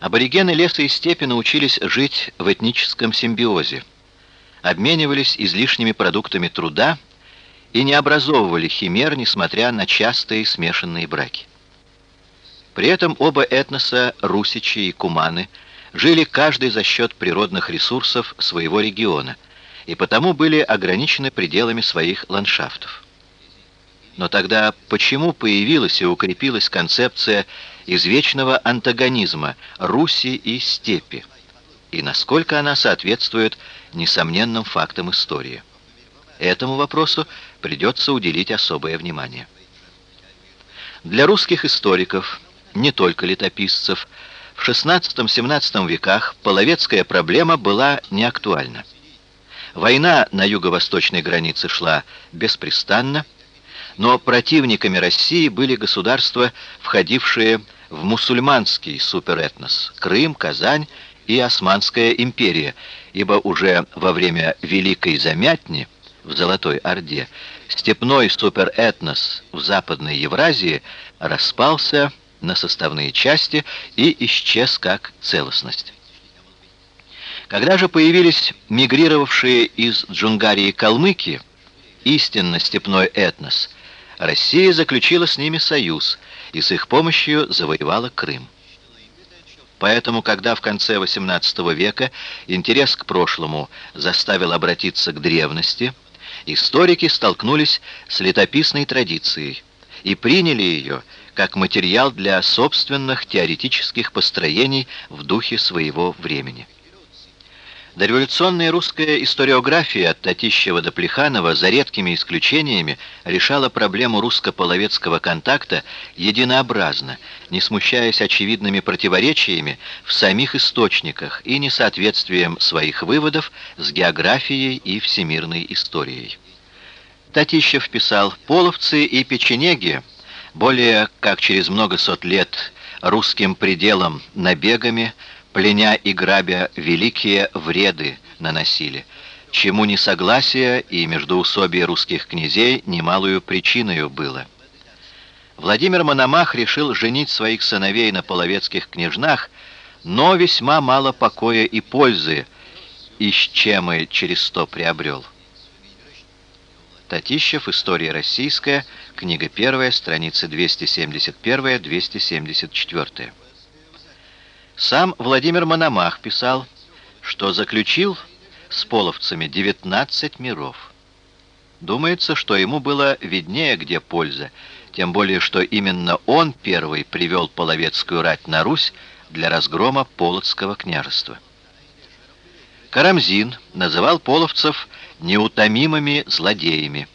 Аборигены леса и степи научились жить в этническом симбиозе, обменивались излишними продуктами труда и не образовывали химер, несмотря на частые смешанные браки. При этом оба этноса, русичи и куманы, жили каждый за счет природных ресурсов своего региона и потому были ограничены пределами своих ландшафтов. Но тогда почему появилась и укрепилась концепция извечного антагонизма Руси и степи? И насколько она соответствует несомненным фактам истории? Этому вопросу придется уделить особое внимание. Для русских историков, не только летописцев, в XVI-XVII веках половецкая проблема была неактуальна. Война на юго-восточной границе шла беспрестанно, но противниками России были государства, входившие в мусульманский суперэтнос – Крым, Казань и Османская империя, ибо уже во время Великой Замятни в Золотой Орде степной суперэтнос в Западной Евразии распался на составные части и исчез как целостность. Когда же появились мигрировавшие из Джунгарии калмыки, истинно степной этнос – Россия заключила с ними союз и с их помощью завоевала Крым. Поэтому, когда в конце XVIII века интерес к прошлому заставил обратиться к древности, историки столкнулись с летописной традицией и приняли ее как материал для собственных теоретических построений в духе своего времени. Дореволюционная русская историография от Татищева до Плеханова за редкими исключениями решала проблему русско-половецкого контакта единообразно, не смущаясь очевидными противоречиями в самих источниках и несоответствием своих выводов с географией и всемирной историей. Татищев писал «Половцы и печенеги, более как через много сот лет русским пределом набегами, пленя и грабя великие вреды наносили, чему несогласие и междоусобие русских князей немалую причиною было. Владимир Мономах решил женить своих сыновей на половецких княжнах, но весьма мало покоя и пользы, из чем и через сто приобрел. Татищев, История российская, книга 1, страницы 271-274. Сам Владимир Мономах писал, что заключил с половцами 19 миров. Думается, что ему было виднее, где польза, тем более, что именно он первый привел половецкую рать на Русь для разгрома Полоцкого княжества. Карамзин называл половцев неутомимыми злодеями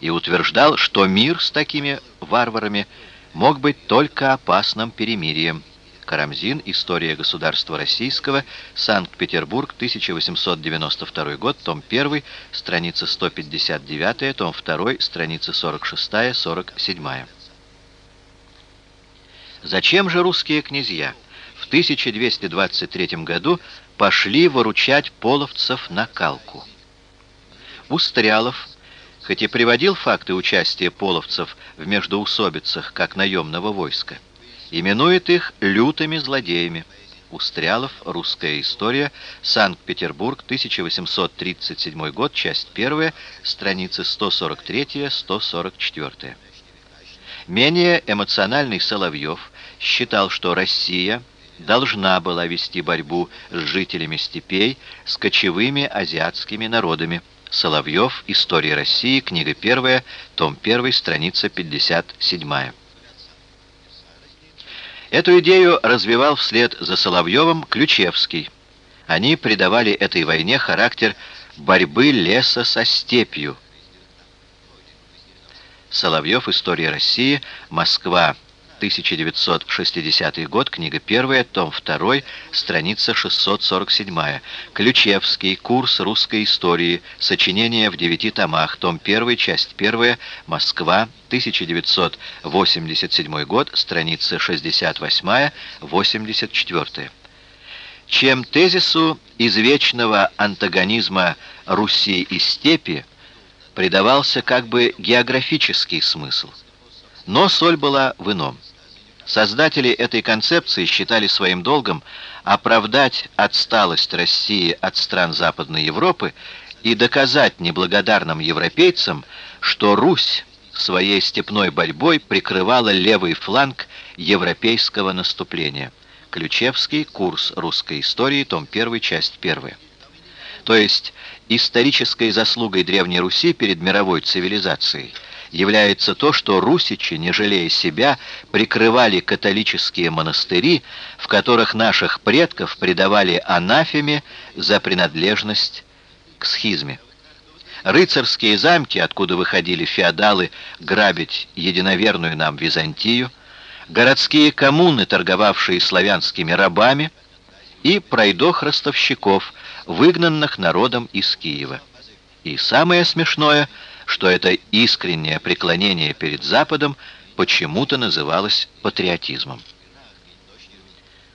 и утверждал, что мир с такими варварами мог быть только опасным перемирием. Карамзин. История государства российского. Санкт-Петербург. 1892 год. Том 1. Страница 159. Том 2. Страница 46-47. Зачем же русские князья в 1223 году пошли выручать половцев на Калку? Устрялов, хоть и приводил факты участия половцев в междоусобицах как наемного войска, именует их лютыми злодеями. Устрялов. Русская история. Санкт-Петербург. 1837 год. Часть 1. Страницы 143-144. Менее эмоциональный Соловьев считал, что Россия должна была вести борьбу с жителями степей, с кочевыми азиатскими народами. Соловьев. История России. Книга 1. Том 1. Страница 57. Эту идею развивал вслед за Соловьевым Ключевский. Они придавали этой войне характер борьбы леса со степью. Соловьев. История России. Москва. 1960 год, книга 1, том 2, страница 647. Ключевский, курс русской истории, сочинение в девяти томах, том 1, часть 1, Москва, 1987 год, страница 68-84. Чем тезису извечного антагонизма Руси и степи придавался как бы географический смысл. Но соль была в ином. Создатели этой концепции считали своим долгом оправдать отсталость России от стран Западной Европы и доказать неблагодарным европейцам, что Русь своей степной борьбой прикрывала левый фланг европейского наступления. Ключевский, курс русской истории, том 1, часть 1. То есть исторической заслугой Древней Руси перед мировой цивилизацией является то, что русичи, не жалея себя, прикрывали католические монастыри, в которых наших предков предавали анафеме за принадлежность к схизме. Рыцарские замки, откуда выходили феодалы грабить единоверную нам Византию, городские коммуны, торговавшие славянскими рабами, и пройдох-ростовщиков, выгнанных народом из Киева. И самое смешное, что это искреннее преклонение перед Западом почему-то называлось патриотизмом.